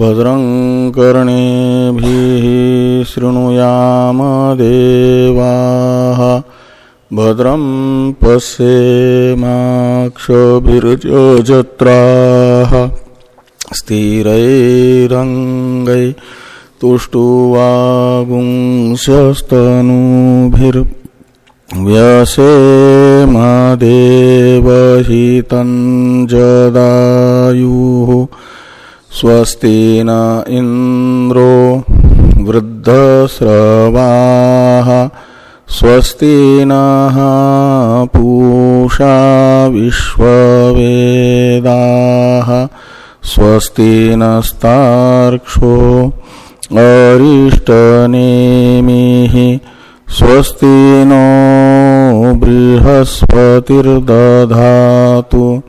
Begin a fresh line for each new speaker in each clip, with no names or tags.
भद्रं कर्णे शृणुयाम देवाः भद्रं पश्येमाक्षभिर्जत्राः स्थिरैरङ्गै तुष्टुवागुंसस्तनूभिर्व्यसेमदेवहितं जदायुः स्वस्ति न इन्द्रो वृद्धस्रवाः स्वस्ति नः पूषा विश्ववेदाः स्वस्ति नस्तार्क्षो अरिष्टनेमिः स्वस्ति नो बृहस्पतिर्दधातु।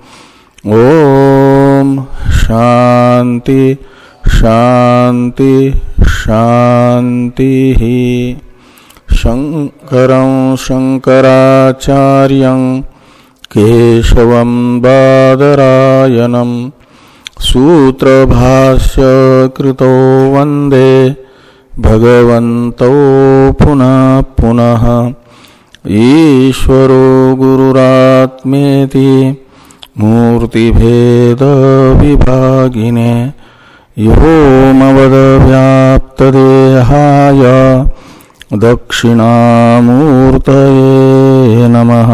ॐ शान्ति शान्ति शान्तिः। शङ्करं शङ्कराचार्यं केशवं बादरायणम् सूत्रभाष्य कृतो वंदे भगवन्तौ पुनः पुनः। ईश्वरो गुरुरात्मेति मूर्तिभेदविभागिने योमवदव्याप्तदेहाय दक्षिणामूर्तये नमः।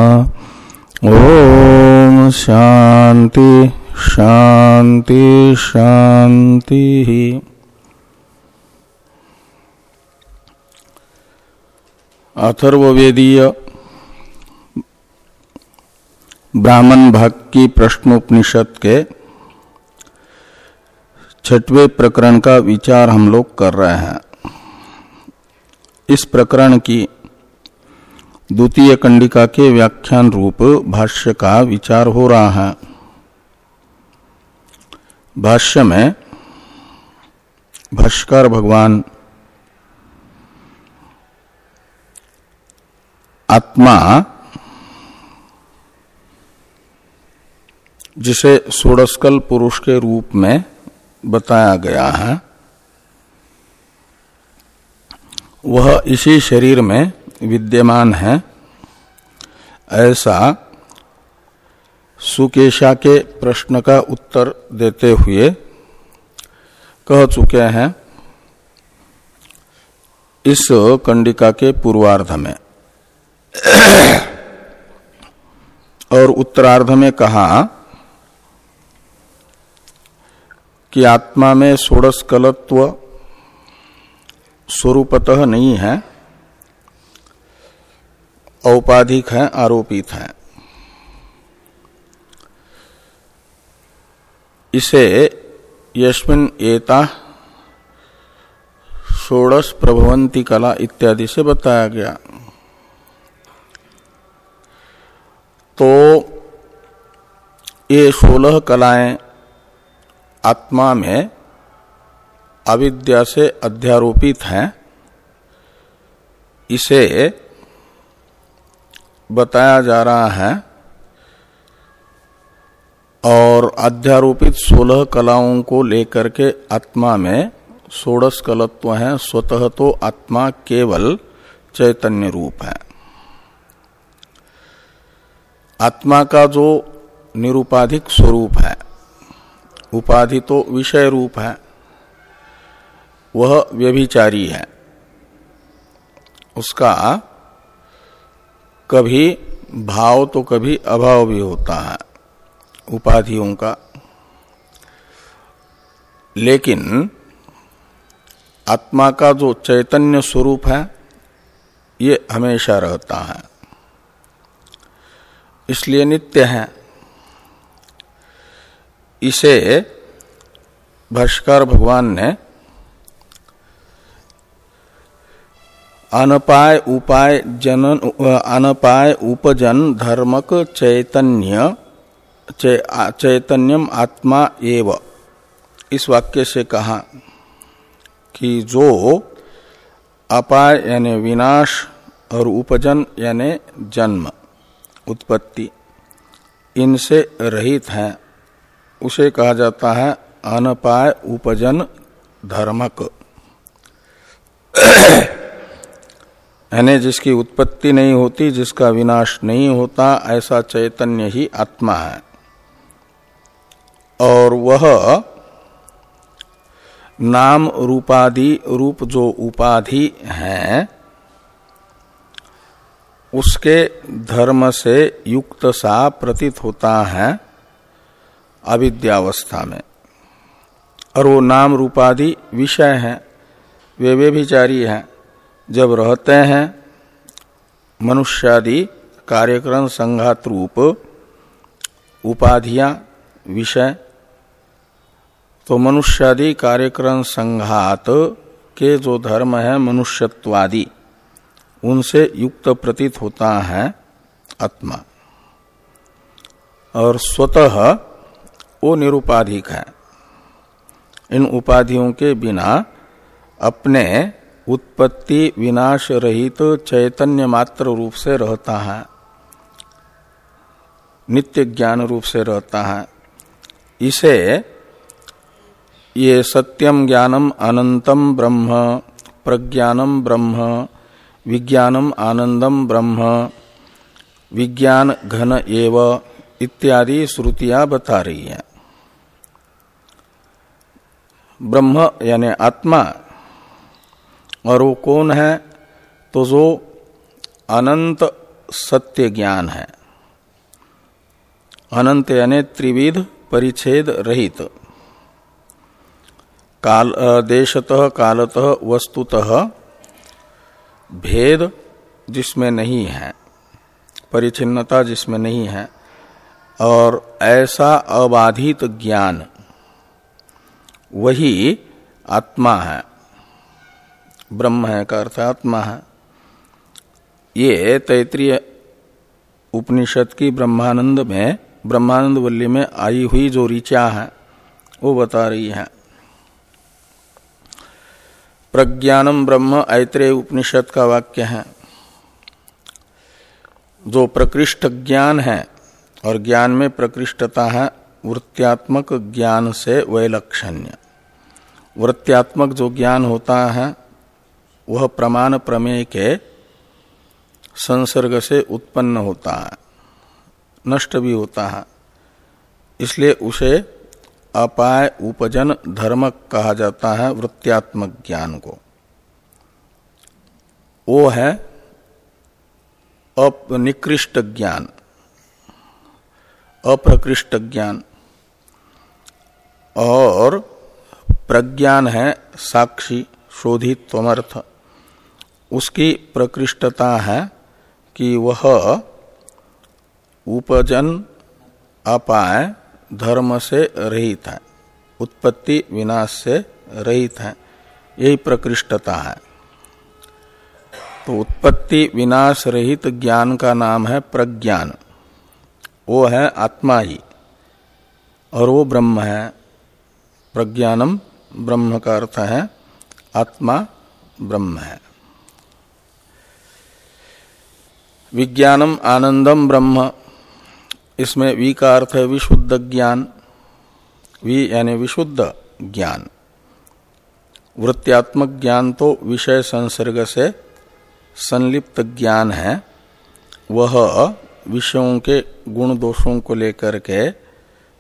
ॐ शान्ति। शांति शांति अथर्वेदीय ब्राह्मण भाग की प्रश्नोपनिषद के छठवें प्रकरण का विचार हम लोग कर रहे हैं। इस प्रकरण की द्वितीय कंडिका के व्याख्यान रूप भाष्य का विचार हो रहा है। भाष्य में, भाष्कर भगवान आत्मा जिसे सोडस्कल पुरुष के रूप में बताया गया है, वह इसी शरीर में विद्यमान है, ऐसा सुकेशा के प्रश्न का उत्तर देते हुए कह चुके हैं, इस कंडिका के पूर्वार्ध में। और उत्तरार्ध में कहा कि आत्मा में षोड़श कलत्व स्वरूपतः नहीं है, औपाधिक है, आरोपित है। इसे यस्मिन एता षोड़श प्रभवंती कला इत्यादि से बताया गया। तो ये सोलह कलाएँ आत्मा में अविद्या से अध्यारोपित हैं। इसे बताया जा रहा है और अध्यारोपित सोलह कलाओं को लेकर के आत्मा में षोड़श कलत्व है, स्वतः तो आत्मा केवल चैतन्य रूप है। आत्मा का जो निरुपाधिक स्वरूप है, उपाधि तो विषय रूप है, वह व्यभिचारी है। उसका कभी भाव तो कभी अभाव भी होता है। उपाधियों का। लेकिन आत्मा का जो चैतन्य स्वरूप है, ये हमेशा रहता है। इसलिए नित्य है। इसे भाष्कर भगवान ने अनपाय उपाय जनन, अनपाय उपजन धर्मक चैतन्य चैतन्यम आत्मा एव। इस वाक्य से कहा कि जो अपाय यानी विनाश और उपजन यानी जन्म, उत्पत्ति, इनसे रहित है, उसे कहा जाता है अनपाय उपजन धर्मक। यानी जिसकी उत्पत्ति नहीं होती, जिसका विनाश नहीं होता, ऐसा चैतन्य ही आत्मा है। और वह नाम रूपादि, रूप जो उपाधि है, उसके धर्म से युक्त सा प्रतीत होता है अविद्यावस्था में। और वो नाम रूपादि विषय है, वे वे विचारी हैं। जब रहते हैं, मनुष्यादि कार्यक्रम संघात रूप, उपाधियाँ, विषय तो मनुष्यादि कार्यक्रम संघात के जो धर्म है मनुष्यत्वादि, उनसे युक्त प्रतीत होता है आत्मा। और स्वतः वो निरुपाधिक है। इन उपाधियों के बिना अपने उत्पत्ति विनाश रहित तो चैतन्य मात्र रूप से रहता है, नित्य ज्ञान रूप से रहता है। इसे ये सत्यम ज्ञानम अनंतम ब्रह्म, प्रज्ञानम ब्रह्म, विज्ञानम आनंदम ब्रह्म, विज्ञान घन एव इत्यादि श्रुतियाँ बता रही हैं। ब्रह्म यानी आत्मा, और वो कौन है? तो जो अनंत सत्य ज्ञान है। अनंत यानी त्रिविध परिच्छेद रहित। काल देशतः, कालतः, वस्तुतः भेद जिसमें नहीं है, परिचिन्नता जिसमें नहीं है, और ऐसा अबाधित ज्ञान, वही आत्मा है। ब्रह्म है का अर्थ आत्मा है। ये तैतृय उपनिषद की ब्रह्मानंद में, ब्रह्मानंद वल्ली में आई हुई जो ऋचा है, वो बता रही है। प्रज्ञानम ब्रह्म ऐत्रेय उपनिषद का वाक्य है। जो प्रकृष्ट ज्ञान है और ज्ञान में प्रकृष्टता है, वृत्त्यात्मक ज्ञान से वैलक्षण्य। वृत्त्यात्मक जो ज्ञान होता है, वह प्रमाण प्रमेय के संसर्ग से उत्पन्न होता है, नष्ट भी होता है। इसलिए उसे अपाय उपजन धर्मक कहा जाता है वृत्त्यात्मक ज्ञान को। वो है निकृष्ट ज्ञान, अप्रकृष्ट ज्ञान, और प्रज्ञान है साक्षी शोधित तमर्थ उसकी प्रकृष्टता है कि वह उपजन, अपाय धर्म से रहित है। उत्पत्ति विनाश से रहित है। यही प्रकृष्टता है। तो उत्पत्ति विनाश रहित ज्ञान का नाम है प्रज्ञान। वो है आत्मा ही। और वो ब्रह्म है। प्रज्ञानम ब्रह्म का अर्थ है आत्मा ब्रह्म है। विज्ञानम आनंदम ब्रह्म। इसमें वी का अर्थ है विशुद्ध ज्ञान, वी यानी विशुद्ध ज्ञान। वृत्त्यात्मक ज्ञान तो विषय संसर्ग से संलिप्त ज्ञान है। वह विषयों के गुण दोषों को लेकर के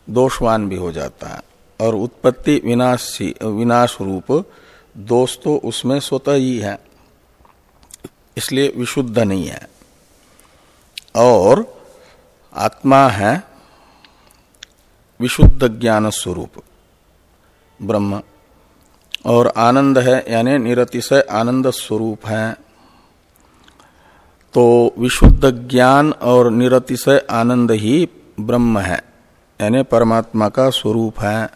दोषवान भी हो जाता है और उत्पत्ति विनाश विनाश रूप दोष तो उसमें स्वतः ही है, इसलिए विशुद्ध नहीं है। और आत्मा है विशुद्ध ज्ञान स्वरूप, ब्रह्म, और आनंद है, यानी निरतिशय आनंद स्वरूप है। तो विशुद्ध ज्ञान और निरतिशय आनंद ही ब्रह्म है, यानी परमात्मा का स्वरूप है।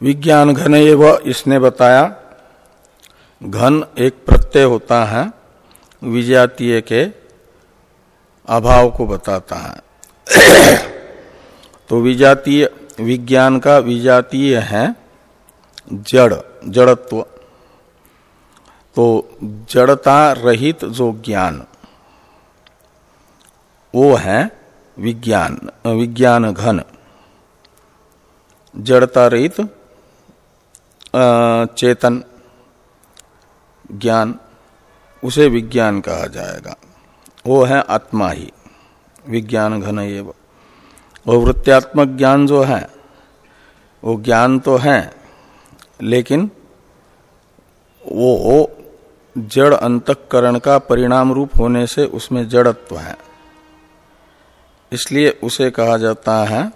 विज्ञान घन एवं, इसने बताया, घन एक प्रत्यय होता है विजातीय के अभाव को बताता है। तो विजातीय, विज्ञान का विजातीय है जड़, जड़त्व। तो जड़ता रहित जो ज्ञान, वो है विज्ञान विज्ञान घन। जड़ता रहित चेतन, ज्ञान, उसे विज्ञान कहा जाएगा। वो है आत्मा ही, विज्ञान घन एवं और वृत्त्यात्मक ज्ञान जो है, वो ज्ञान तो है, लेकिन वो जड़ अंतकरण का परिणाम रूप होने से उसमें जड़त्व है। इसलिए उसे कहा जाता है,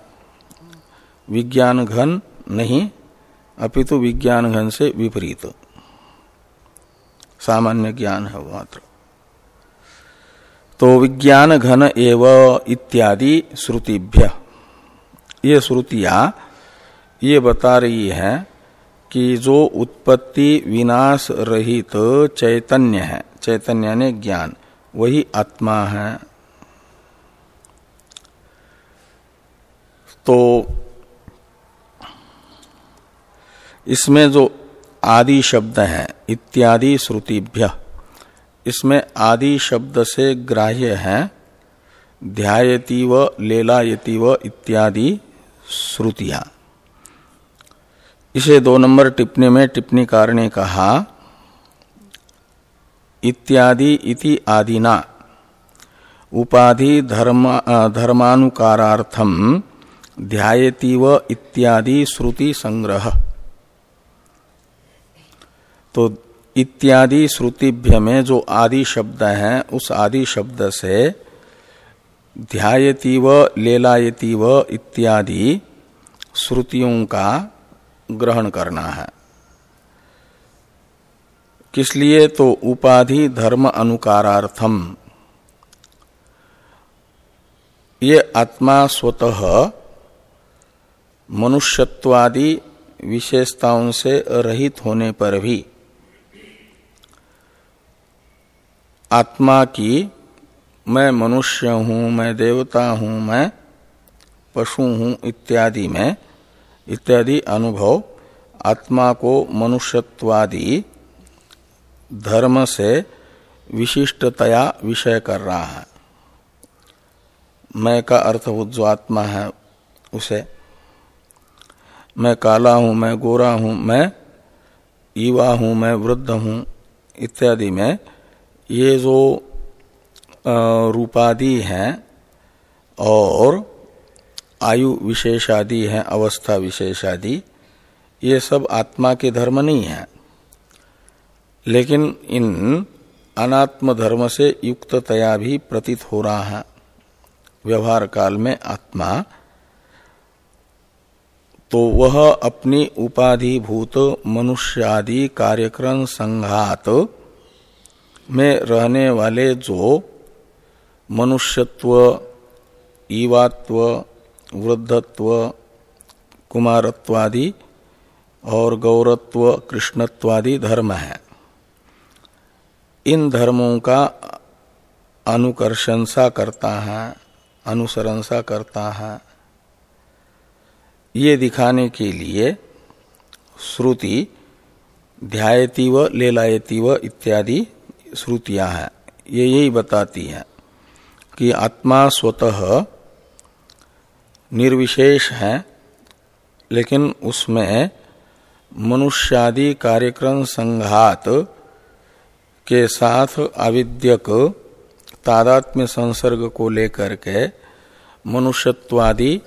विज्ञान घन नहीं, अपितु विज्ञान घन से विपरीत। सामान्य ज्ञान है मात्र। तो विज्ञान घन एव इत्यादि श्रुतिभ्य। ये श्रुतियाँ ये बता रही है कि जो उत्पत्ति विनाश रहित चैतन्य है, चैतन्य ने ज्ञान, वही आत्मा है। तो इसमें जो आदि शब्द है, इत्यादि श्रुतिभ्य। इसमें आदि शब्द से ग्राह्य है ध्यायती व लेलायती व इत्यादि श्रुतियाँ। इसे दो नंबर टिप्पणी में टिप्पणीकार ने कहा, इत्यादि इति आदिना, उपाधि धर्म ध्यायती व इत्यादि श्रुति संग्रह। तो इत्यादि श्रुतिभ्य में जो आदि शब्द है, उस आदि शब्द से ध्यायती व लेलायती व इत्यादि श्रुतियों का ग्रहण करना है। किस लिए तो उपाधि धर्म अनुकारार्थम। ये आत्मा स्वतः मनुष्यत्वादि विशेषताओं से रहित होने पर भी आत्मा की, मैं मनुष्य हूँ, मैं देवता हूँ, मैं पशु हूँ इत्यादि में, इत्यादि अनुभव, आत्मा को मनुष्यत्वादि धर्म से विशिष्टतया विषय कर रहा है। मैं का अर्थ जो आत्मा है उसे। मैं काला हूँ, मैं गोरा हूँ, मैं युवा हूँ, मैं वृद्ध हूँ, इत्यादि में ये जो रूपादि हैं और आयु विशेषादि हैं, अवस्था विशेषादि, ये सब आत्मा के धर्म नहीं है। लेकिन इन अनात्म धर्म से युक्ततया भी प्रतीत हो रहा है। व्यवहार काल में आत्मा तो वह अपनी उपाधिभूत मनुष्य आदि कार्यक्रम संघात में रहने वाले जो मनुष्यत्व, ईवात्व, वृद्धत्व, कुमारत्वादि और गौरत्व, कृष्णत्वादि धर्म है। इन धर्मों का अनुकर्षंसा करता है, अनुसरणसा करता है। ये दिखाने के लिए श्रुति ध्यायती व लेलायती व इत्यादि श्रुतियाँ हैं। ये यही बताती हैं कि आत्मा स्वतः निर्विशेष है, लेकिन उसमें मनुष्यादि कार्यक्रम संघात के साथ अविद्यक तादात्म्य संसर्ग को लेकर के मनुष्यत्वादि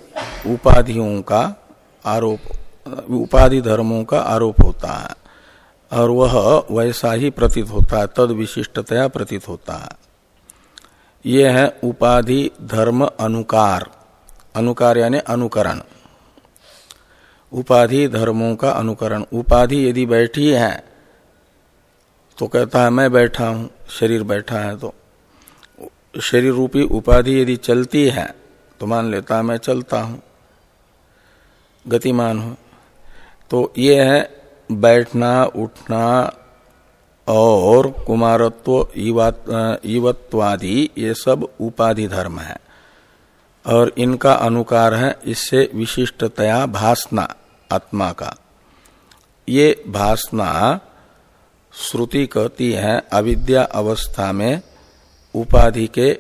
उपाधियों का आरोप, उपाधि धर्मों का आरोप होता है। और वह वैसा ही प्रतीत होता है तद विशिष्टतया प्रतीत होता। है यह है उपाधि, धर्म, अनुकार। अनुकार यानी अनुकरण। उपाधि धर्मों का अनुकरण। उपाधि यदि बैठी है तो कहता है, मैं बैठा हूँ, शरीर बैठा है तो। शरीर रूपी उपाधि यदि चलती है तो मान लेता मैं चलता हूँ, गतिमान हूँ। तो ये है बैठना, उठना और कुमारत्व युवत्वादि ये सब उपाधि धर्म है। और इनका अनुकार है इससे विशिष्टतया भासना, आत्मा का। ये भासना श्रुति कहती है, अविद्या अवस्था में उपाधि के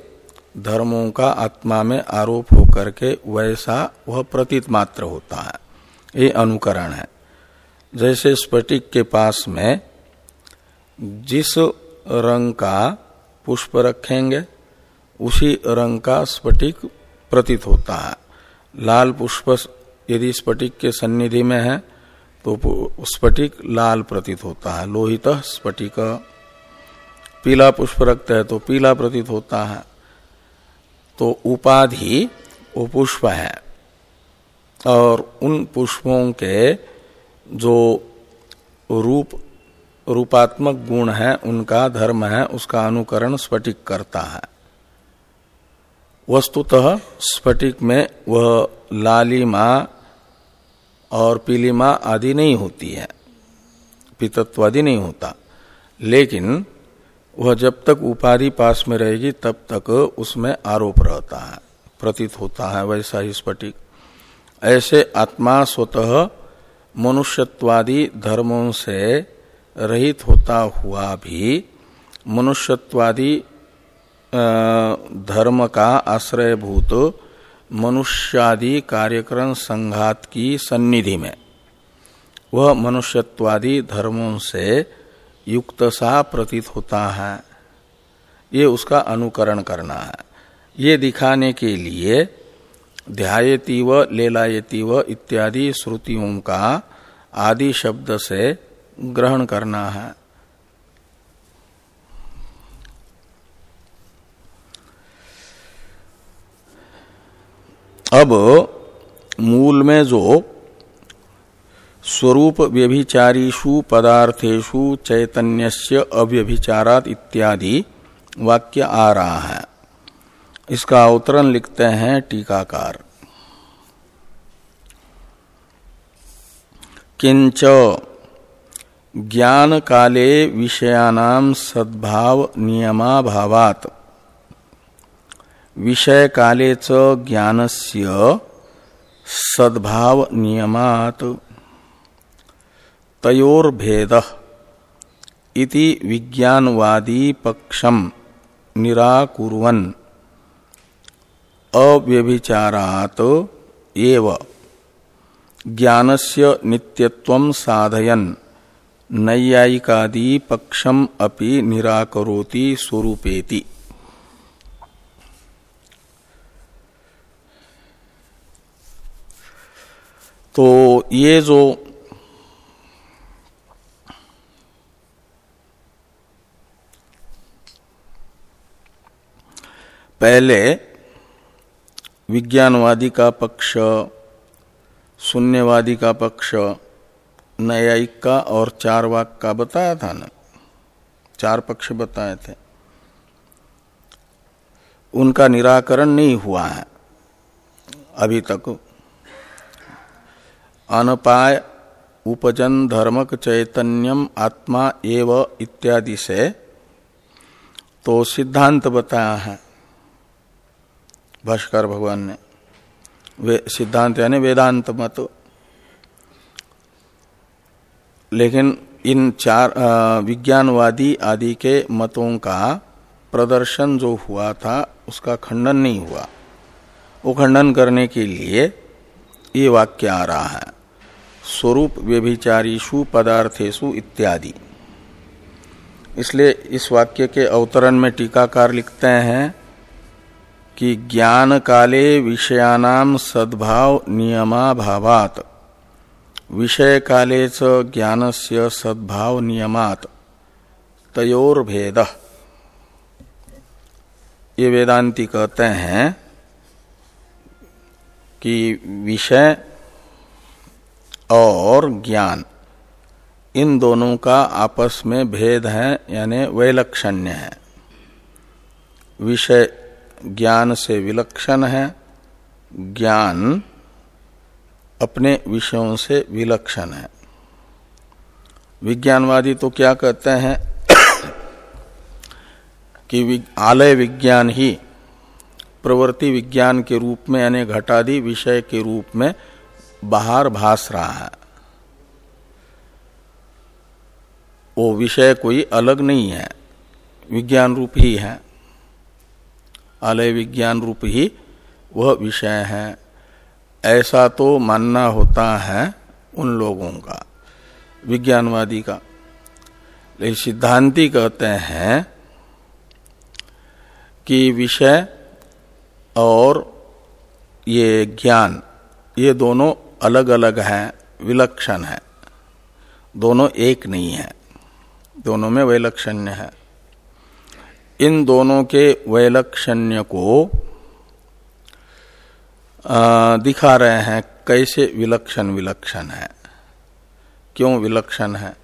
धर्मों का आत्मा में आरोप होकर के वैसा वह प्रतीत मात्र होता है। ये अनुकरण है। जैसे स्फटिक के पास में जिस रंग का पुष्प रखेंगे, उसी रंग का स्फटिक प्रतीत होता है। लाल पुष्प यदि स्फटिक के सन्निधि में है तो स्फटिक लाल प्रतीत होता है। लोहित स्फटिक। पीला पुष्प रखते हैं तो पीला प्रतीत होता है। तो उपाधि वो पुष्प है। और उन पुष्पों के जो रूप, रूपात्मक गुण है, उनका धर्म है, उसका अनुकरण स्फटिक करता है। वस्तुतः स्फटिक में वह लालिमा और पीलिमा आदि नहीं होती है पितत्व आदि नहीं होता। लेकिन वह जब तक उपाधि पास में रहेगी, तब तक उसमें आरोप रहता है, प्रतीत होता है, वैसा ही स्फटिक। ऐसे आत्मा स्वतः मनुष्यत्वादि धर्मों से रहित होता हुआ भी मनुष्यत्वादि धर्म का आश्रयभूत मनुष्यादि कार्यक्रम संघात की सन्निधि में। वह मनुष्यत्वादि धर्मों से युक्त सा प्रतीत होता है। ये उसका अनुकरण करना है। ये दिखाने के लिए ध्यायती व लेलायती व इत्यादि श्रुतियों का आदि शब्द से ग्रहण करना है। अब मूल में जो स्वरूप व्यभिचारीषु पदार्थेशु चैतन्यस्य अव्यभिचारात इत्यादि वाक्य आ रहा है। इसका अवतरण लिखते हैं टीकाकार। किंच ज्ञान काले विषयानाम सद्भाव नियमाभावात। विषय काले च ज्ञानस्य सद्भाव नियमात। तयोर्भेद इति विज्ञानवादी पक्षम निराकुर्वन्। अव्यभिचारात एव। ज्ञानस्य नित्यत्वं साधयन्। नैयायिकादि पक्षम अपि निराकरोति स्वरूपेति। तो ये जो पहले विज्ञानवादी का पक्ष, शून्यवादी का पक्ष, न्यायिक का और चार वाक का बताया था ना? चार पक्ष बताए थे। उनका निराकरण नहीं हुआ है। अभी तक अनपाय उपजन धर्मक चैतन्यम आत्मा एव इत्यादि से तो सिद्धांत बताया है। भाष्कर भगवान ने। वे सिद्धांत यानी वेदांत मत। लेकिन इन चार विज्ञानवादी आदि के मतों का प्रदर्शन जो हुआ था, उसका खंडन नहीं हुआ। वो खंडन करने के लिए ये वाक्य आ रहा है, स्वरूप व्यभिचारीषु पदार्थेशु इत्यादि। इसलिए इस वाक्य के अवतरण में टीकाकार लिखते हैं कि ज्ञान काले विषयानाम सद्भाव नियमा भावात विषय काले च से सद्भाव नियमात। तयोर भेद ये वेदांति कहते हैं कि विषय और ज्ञान, इन दोनों का आपस में भेद है, यानी वैलक्षण्य है। विषय ज्ञान से विलक्षण है। ज्ञान अपने विषयों से विलक्षण है। विज्ञानवादी तो क्या कहते हैं कि आलय विज्ञान ही प्रवृत्ति विज्ञान के रूप में यानी घटादि विषय के रूप में बाहर भास रहा है। वो विषय कोई अलग नहीं है। विज्ञान रूप ही है। अलय विज्ञान रूप ही वह विषय है। ऐसा तो मानना होता है उन लोगों का, विज्ञानवादी का। लेकिन सिद्धांति कहते हैं कि विषय और ये ज्ञान, ये दोनों अलग अलग हैं, विलक्षण है। दोनों एक नहीं है। दोनों में वैलक्षण्य है। इन दोनों के वैलक्षण्य को दिखा रहे हैं, कैसे विलक्षण विलक्षण है। क्यों विलक्षण है?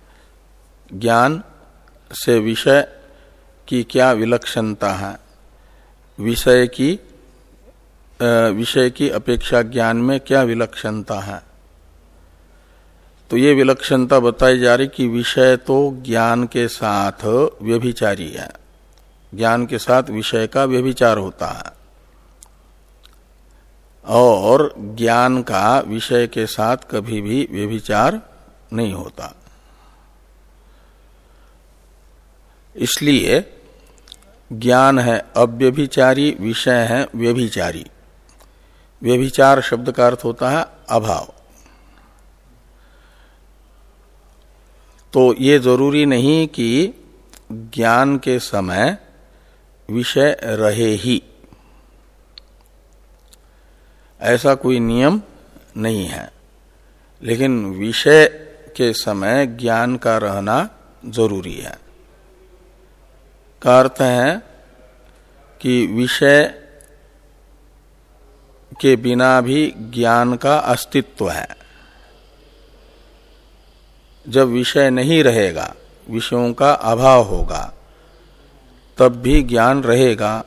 ज्ञान से विषय की क्या विलक्षणता है? विषय की विषय की अपेक्षा ज्ञान में क्या विलक्षणता है? तो ये विलक्षणता बताई जा रही कि विषय तो ज्ञान के साथ व्यभिचारी है। ज्ञान के साथ विषय का व्यभिचार होता है। और ज्ञान का विषय के साथ कभी भी व्यभिचार नहीं होता। इसलिए ज्ञान है अव्यभिचारी, विषय है व्यभिचारी। व्यभिचार शब्द का अर्थ होता है अभाव। तो ये ज़रूरी नहीं कि ज्ञान के समय विषय रहे ही। ऐसा कोई नियम नहीं है। लेकिन विषय के समय ज्ञान का रहना ज़रूरी है। का अर्थ है कि विषय के बिना भी ज्ञान का अस्तित्व है। जब विषय नहीं रहेगा, विषयों का अभाव होगा। तब भी ज्ञान रहेगा।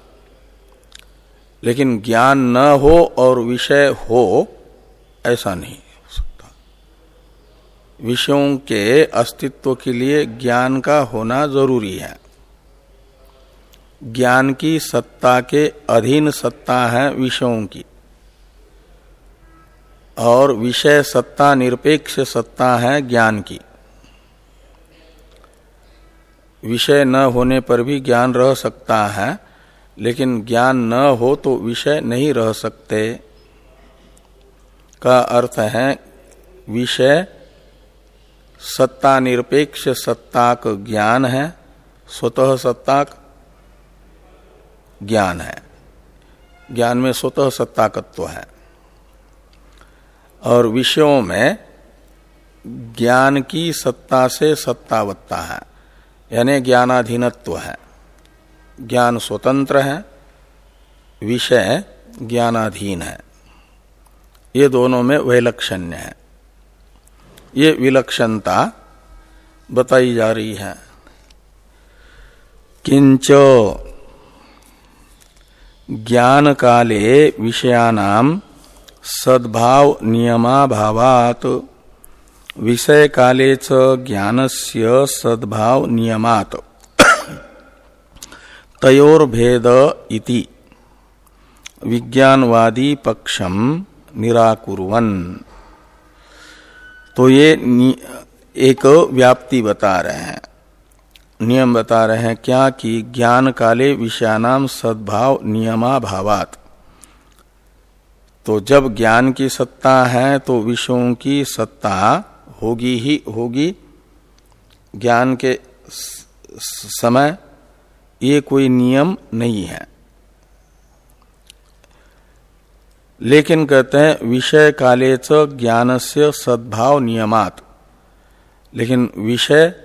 लेकिन ज्ञान न हो और विषय हो, ऐसा नहीं हो सकता। विषयों के अस्तित्व के लिए ज्ञान का होना ज़रूरी है। ज्ञान की सत्ता के अधीन सत्ता है विषयों की। और विषय सत्ता, निरपेक्ष सत्ता है ज्ञान की। विषय न होने पर भी ज्ञान रह सकता है, लेकिन ज्ञान न हो तो विषय नहीं रह सकते। का अर्थ है, विषय सत्ता निरपेक्ष सत्ताक ज्ञान है, स्वतः सत्ताक ज्ञान है। ज्ञान में स्वतः सत्ताकत्व है। और विषयों में ज्ञान की सत्ता से सत्तावत्ता है। यानी ज्ञानाधीनत्व है। ज्ञान स्वतंत्र है, विषय ज्ञानाधीन है। ये दोनों में वैलक्षण्य है। ये विलक्षणता बताई जा रही है। किंच ज्ञान काले विषयानाम सद्भाव नियमाभावात विषय काले च ज्ञानस्य सद्भाव नियमात तयोर्भेद इति। विज्ञानवादी पक्षम निराकुर्वन। तो ये एक व्याप्ति बता रहे हैं। नियम बता रहे हैं क्या कि ज्ञान काले विषयानाम सद्भाव नियमा भावात तो जब ज्ञान की सत्ता है तो विषयों की सत्ता होगी ही होगी। ज्ञान के समय, ये कोई नियम नहीं है। लेकिन कहते हैं, विषय काले च ज्ञान से सद्भाव नियमात। लेकिन विषय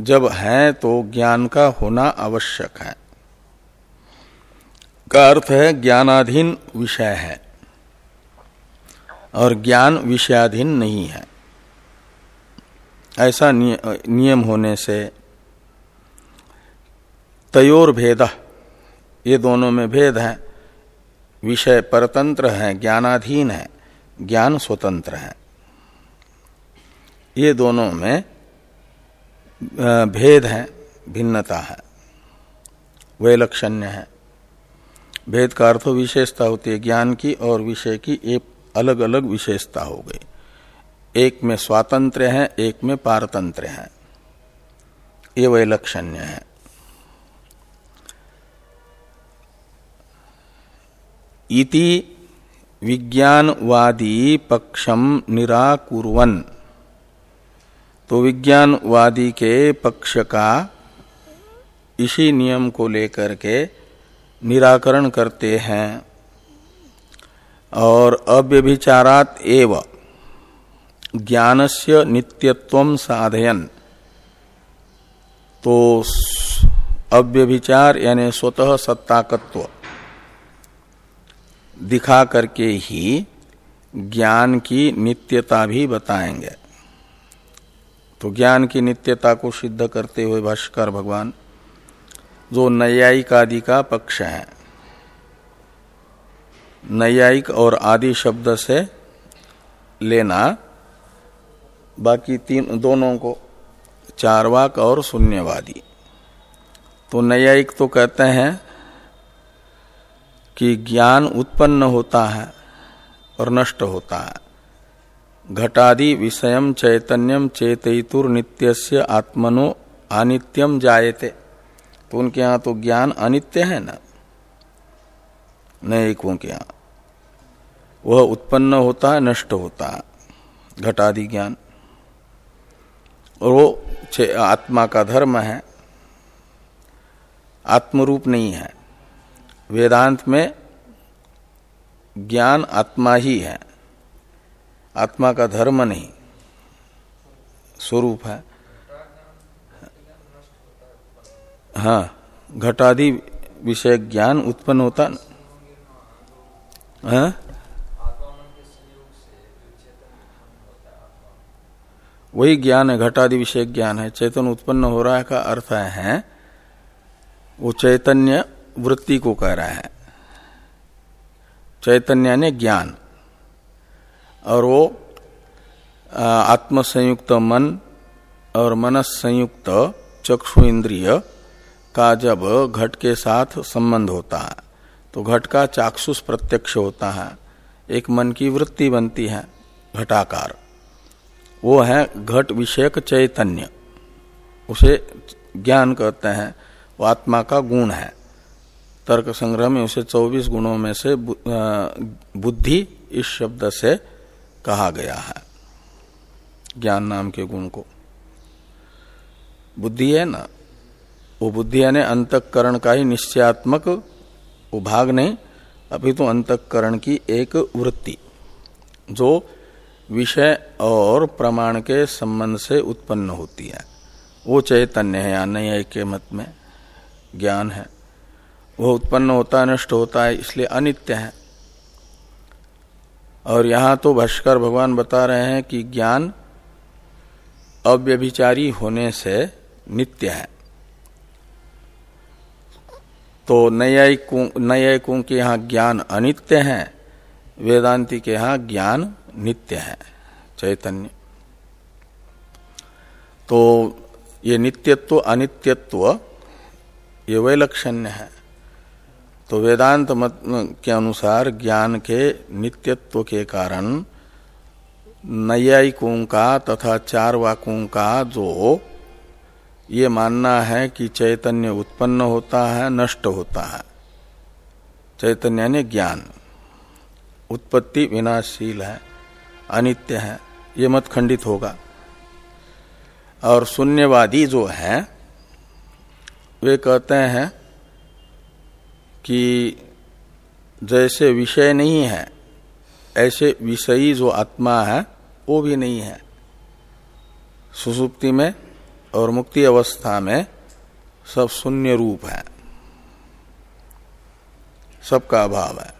जब है तो ज्ञान का होना आवश्यक है। का अर्थ है, ज्ञानाधीन विषय है। और ज्ञान विषयाधीन नहीं है। ऐसा नियम होने से तयोर भेद ये दोनों में भेद है। विषय परतंत्र है, ज्ञानाधीन है, ज्ञान स्वतंत्र है। ये दोनों में भेद है, भिन्नता है। वैलक्षण्य है। भेद का अर्थ विशेषता होती है ज्ञान की और विषय की एक अलग अलग विशेषता हो गई। एक में स्वातंत्र है, एक में पारतंत्र है। ये वैलक्षण्य है। इति विज्ञानवादी पक्षम निराकुर्वन। तो विज्ञानवादी के पक्ष का इसी नियम को लेकर के निराकरण करते हैं। और अव्यभिचारात एव। ज्ञानस्य नित्यत्व साधयन। तो अव्यभिचार यानी स्वतः सत्ताकत्व। दिखा करके ही ज्ञान की नित्यता भी बताएँगे। तो ज्ञान की नित्यता को सिद्ध करते हुए भाष्कर भगवान जो नैयायिक आदि का पक्ष है नैयायिक और आदि शब्द से लेना। बाकी तीन, दोनों को चारवाक और शून्यवादी। तो नैयायिक तो कहते हैं कि ज्ञान उत्पन्न होता है और नष्ट होता है। घटादि विषयम चैतन्यम चेतुर नित्यस्य आत्मनो अनित्यम जायते। तो उनके यहाँ तो ज्ञान अनित्य है ना? नैयिकों के यहाँ। वह उत्पन्न होता है, नष्ट होता है। घटादि ज्ञान। और वो आत्मा का धर्म है। आत्मरूप नहीं है। वेदांत में ज्ञान आत्मा ही है। आत्मा का धर्म नहीं। स्वरूप है। हाँ घटादि विषय ज्ञान उत्पन्न होता वही ज्ञान है, घटादि विषय ज्ञान है। चैतन्य उत्पन्न हो रहा है का अर्थ है, वो चैतन्य वृत्ति को कह रहा है। चैतन्य ने ज्ञान और वो आत्म संयुक्त मन और मनस संयुक्त चक्षु इंद्रिय का जब घट के साथ संबंध होता है। तो घट का चाक्षुष प्रत्यक्ष होता है। एक मन की वृत्ति बनती है, घटाकार। वो है घट विषयक चैतन्य। उसे ज्ञान कहते हैं, वो आत्मा का गुण है। तर्क संग्रह में उसे 24 गुणों में से बुद्धि इस शब्द से कहा गया है, ज्ञान नाम के गुण को। बुद्धि है ना? वो बुद्धि यानी अंतकरण का ही निश्चयात्मक वो भाग नहीं अभी तो अंतकरण की एक वृत्ति, जो विषय और प्रमाण के संबंध से उत्पन्न होती है। वो चैतन्य है या नहीं के मत में ज्ञान है। वह उत्पन्न होता है, नष्ट होता है, इसलिए अनित्य है। और यहाँ तो भाष्कर भगवान बता रहे हैं कि ज्ञान अव्यभिचारी होने से नित्य है। तो न्यायिकों न्यायिकों के यहाँ ज्ञान अनित्य है, वेदांति के यहाँ ज्ञान नित्य है, चैतन्य। तो ये नित्यत्व, अनित्यत्व, ये वैलक्षण्य है। तो वेदांत मत, के अनुसार ज्ञान के नित्यत्व के कारण नैयायिकों का तथा चार वाकों का जो ये मानना है कि चैतन्य उत्पन्न होता है, नष्ट होता है। चैतन्य ने ज्ञान। उत्पत्ति विनाशील है, अनित्य है, ये मत खंडित होगा। और शून्यवादी जो है, वे कहते हैं कि जैसे विषय नहीं है, ऐसे विषयी जो आत्मा है, वो भी नहीं है। सुसुप्ति में और मुक्ति अवस्था में सब शून्य रूप है। सबका अभाव है।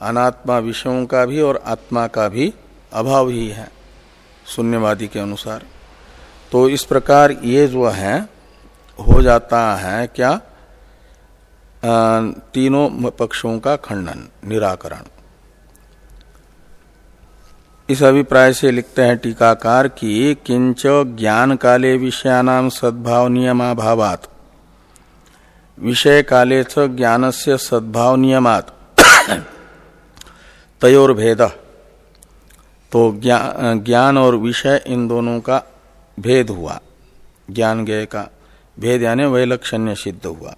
अनात्मा विषयों का भी और आत्मा का भी अभाव ही है, शून्यवादी के अनुसार। तो इस प्रकार ये जो है, हो जाता है क्या? तीनों पक्षों का खंडन, निराकरण। इस अभिप्राय से लिखते हैं, टीकाकार की किंच ज्ञान काले विषयानाम सद्भाव नियमाभावात विषय काले च ज्ञान से सद्भाव नियमात तयोर भेद तो ज्ञान और विषय इन दोनों का भेद हुआ। ज्ञान ज्ञ का भेद यानी वैलक्षण्य सिद्ध हुआ।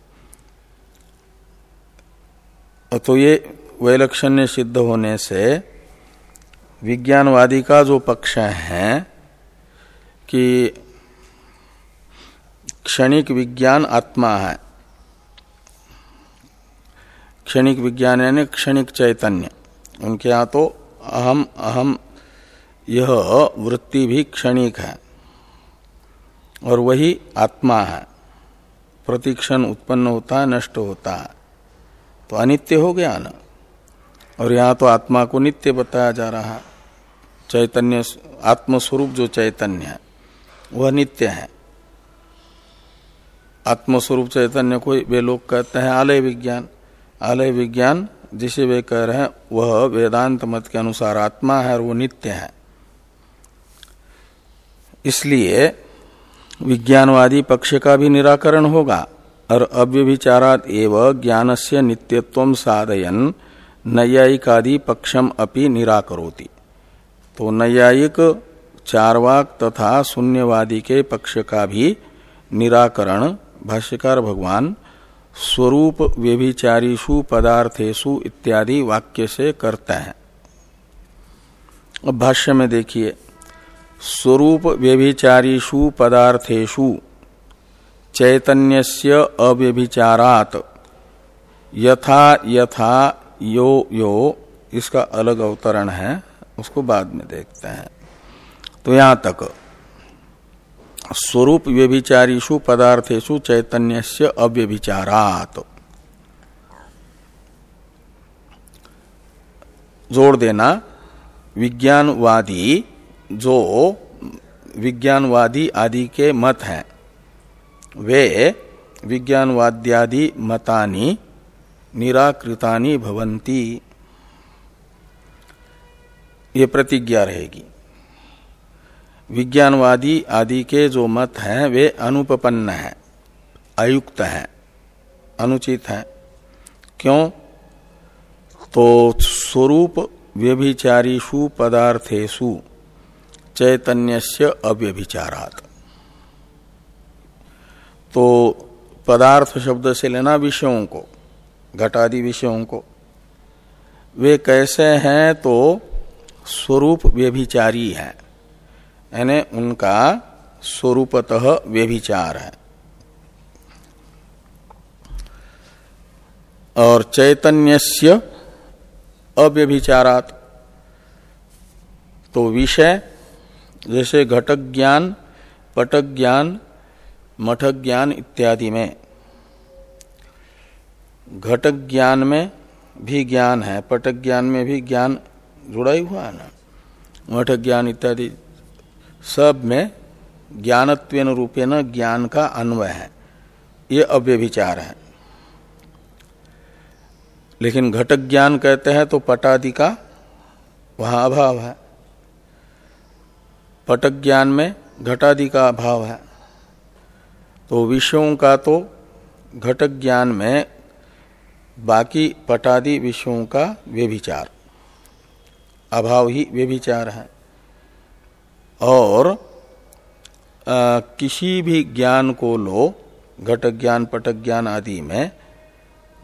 तो ये वैलक्षण्य सिद्ध होने से विज्ञानवादी का जो पक्ष है कि क्षणिक विज्ञान आत्मा है। क्षणिक विज्ञान यानी क्षणिक चैतन्य। उनके यहाँ तो अहम अहम यह वृत्ति भी क्षणिक है और वही आत्मा है। प्रतिक्षण उत्पन्न होता है, नष्ट होता है। तो अनित्य हो गया ना? और यहाँ तो आत्मा को नित्य बताया जा रहा है। चैतन्य आत्मस्वरूप जो चैतन्य है, वह नित्य है। आत्मस्वरूप चैतन्य को वे लोग कहते हैं आलय विज्ञान। आलय विज्ञान जिसे वे कह रहे हैं, वह वेदांत मत के अनुसार आत्मा है और वो नित्य है। इसलिए विज्ञानवादी पक्ष का भी निराकरण होगा और अव्यभिचारात एवं ज्ञान से नित्यत्व साधयन नैयायिकादि पक्षम अपि निराकरोति। तो नैयायिक चारवाक तथा शून्यवादी के पक्ष का भी निराकरण, भाष्यकार भगवान, स्वरूप व्यभिचारीषु पदार्थेशु इत्यादि वाक्य से करते हैं। अब भाष्य में देखिए, स्वरूप व्यभिचारीषु पदार्थेशु चैतन्यस्य अव्यभिचारात यथा यथा यो यो, इसका अलग अवतरण है। उसको बाद में देखते हैं। तो यहाँ तक। स्वरूप व्यभिचारीषु पदार्थेशु चैतन्यस्य अव्यभिचारात। जोड़ देना। विज्ञानवादी जो विज्ञानवादी आदि के मत हैं, वे विज्ञानवाद्यादि मतानी निराकृतानी भवंती ये प्रतिज्ञा रहेगी। विज्ञानवादी आदि के जो मत हैं, वे अनुपपन्न हैं अयुक्त हैं, अनुचित हैं। क्यों? तो स्वरूप व्यभिचारीषु पदार्थेशु चैतन्यस्य अव्यभिचारात। तो पदार्थ शब्द से लेना विषयों को, घटादि विषयों को, वे कैसे हैं तो स्वरूप व्यभिचारी है। यानी उनका स्वरूपतः व्यभिचार है। और चैतन्यस्य अव्यभिचारात। तो विषय, जैसे घटक ज्ञान पटक ज्ञान मठक ज्ञान इत्यादि में। घटक ज्ञान में भी ज्ञान है पटक ज्ञान में भी ज्ञान जुड़ा ही हुआ है ना। मठ ज्ञान इत्यादि सब में ज्ञानत्वेन रूपेण ज्ञान का अन्वय है। ये अव्यभिचार है। लेकिन घटक ज्ञान कहते हैं तो पटादि का वहाँ अभाव है। पटक ज्ञान में घटादि का अभाव है। तो विषयों का तो घटक ज्ञान में बाकी पटादि विषयों का व्यभिचार। अभाव ही व्यभिचार है। और आ, किसी भी ज्ञान को लो घट ज्ञान पटक ज्ञान आदि में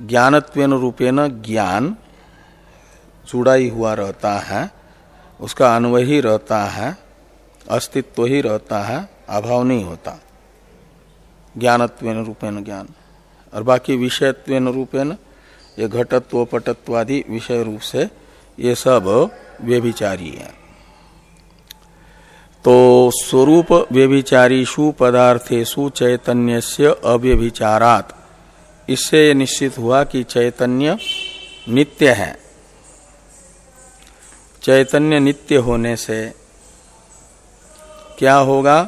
ज्ञानत्वेन रूपेण ज्ञान जुड़ा ही हुआ रहता है उसका अन्वय ही रहता है अस्तित्व ही रहता है अभाव नहीं होता। ज्ञानत्वेन रूपेण ज्ञान। और बाकी विषयत्वेन रूपेण ये घटत्व पटत्व आदि विषय रूप से ये सब व्यभिचारी है। तो स्वरूप व्यभिचारीषु पदार्थेशु चैतन्य से अव्यभिचारात। इससे निश्चित हुआ कि चैतन्य नित्य है। चैतन्य नित्य होने से क्या होगा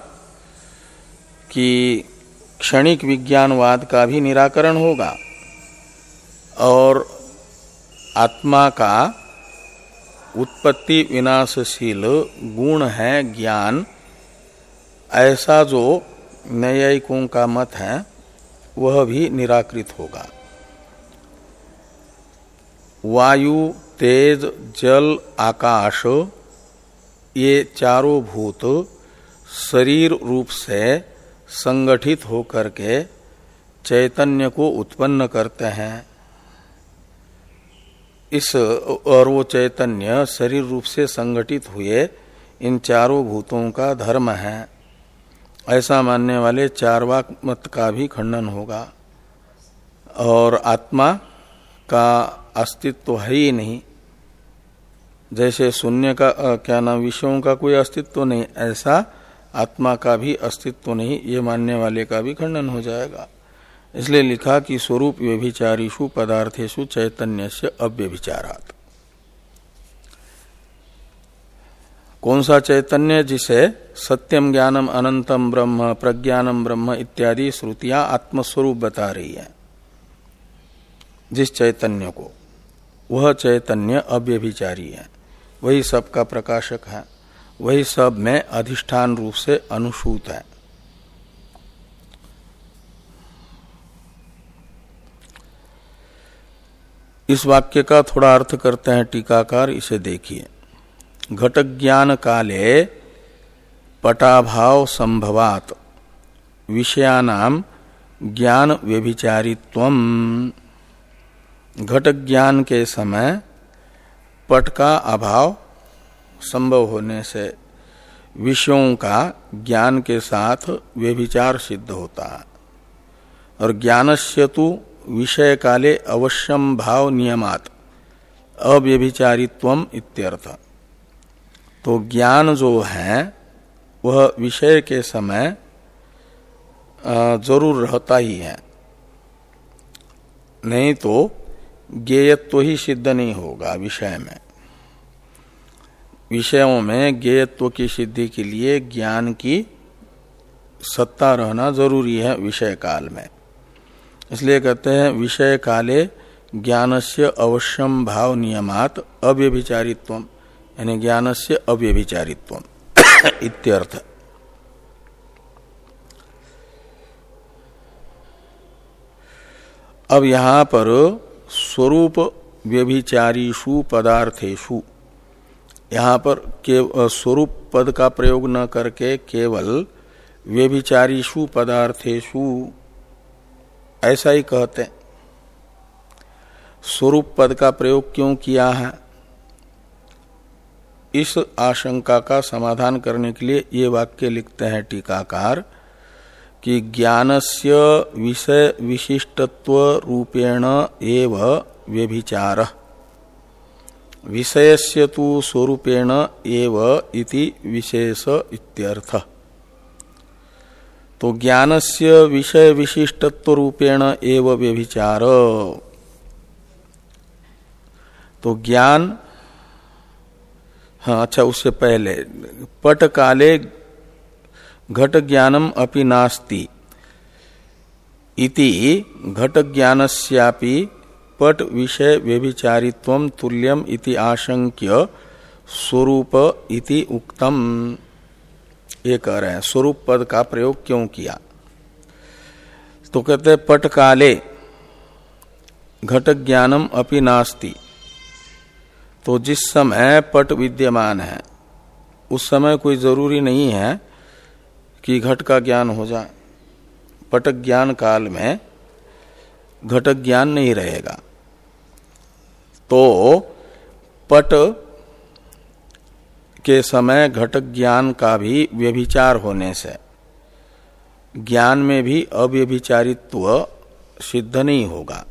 कि क्षणिक विज्ञानवाद का भी निराकरण होगा और आत्मा का उत्पत्ति विनाशशील गुण है ज्ञान। ऐसा जो न्यायिकों का मत है, वह भी निराकृत होगा। वायु, तेज, जल, आकाश, ये चारों भूत शरीर रूप से संगठित होकर के चैतन्य को उत्पन्न करते हैं। इस और वो चैतन्य शरीर रूप से संगठित हुए इन चारों भूतों का धर्म है। ऐसा मानने वाले चार वाक मत का भी खंडन होगा। और आत्मा का अस्तित्व तो है ही नहीं। जैसे शून्य का क्या नाम, विषयों का कोई अस्तित्व तो नहीं, ऐसा आत्मा का भी अस्तित्व तो नहीं, ये मानने वाले का भी खंडन हो जाएगा। इसलिए लिखा कि स्वरूप व्यभिचारीषु पदार्थेशु चैतन्य से अव्यभिचारात। कौन सा चैतन्य जिसे सत्यम ज्ञानम अनंतम ब्रह्म, प्रज्ञानम ब्रह्म इत्यादि श्रुतियाँ आत्मस्वरूप बता रही है, जिस चैतन्य को। वह चैतन्य अव्यभिचारी है। वही सबका प्रकाशक है। वही सब में अधिष्ठान रूप से अनुसूत है। इस वाक्य का थोड़ा अर्थ करते हैं टीकाकार, इसे देखिए। घट ज्ञान काले पटाभाव संभवात, विषयानाम ज्ञान व्यभिचारित्व घट ज्ञान के समय पट का अभाव संभव होने से विषयों का ज्ञान के साथ व्यभिचार सिद्ध होता है। और ज्ञानस्य तो विषय काले अवश्यम भाव नियमात अव्यभिचारित्व इत्यर्थ। तो ज्ञान जो है, वह विषय के समय ज़रूर रहता ही है। नहीं तो ज्ञेयत्व ही सिद्ध नहीं होगा विषय में। विषयों में ज्ञेयत्व की सिद्धि के लिए ज्ञान की सत्ता रहना ज़रूरी है विषय काल में। इसलिए कहते हैं, विषय काले ज्ञान से अवश्यम भाव नियमात अव्यभिचारित्व यानी ज्ञान से अव्यभिचारित्व इत्यर्थ। अब यहाँ पर स्वरूप व्यभिचारीषु पदार्थेशु यहाँ पर के स्वरूप पद का प्रयोग न करके केवल व्यभिचारीषु पदार्थेशु ऐसा ही कहते स्वरूप पद का प्रयोग क्यों किया है? इस आशंका का समाधान करने के लिए ये वाक्य लिखते हैं टीकाकार कि ज्ञानस्य विषय विशिष्टत्व रूपेण एव व्यभिचार। विषयस्य तो स्वरूपेण एव इति विशेष इत्यर्थ। तो ज्ञानस्य विषय विशिष्टत्व रूपेण एव व्यभिचार। तो ज्ञान हाँ अच्छा उससे पहले पट काले घट ज्ञानम अपि नास्ति। इति घट ज्ञानस्यापि पट विषय व्यभिचारित्व तुल्यम इति आशंक्य स्वरूप इति उक्तम। ये कह रहे हैं, स्वरूप पद का प्रयोग क्यों किया? तो कहते पट काले, घट ज्ञानम अपि नास्ति। तो जिस समय पट विद्यमान है, उस समय कोई ज़रूरी नहीं है कि घट का ज्ञान हो जाए। पट ज्ञान काल में घटक ज्ञान नहीं रहेगा। तो पट के समय घटक ज्ञान का भी व्यभिचार होने से, ज्ञान में भी अव्यभिचारित्व सिद्ध नहीं होगा।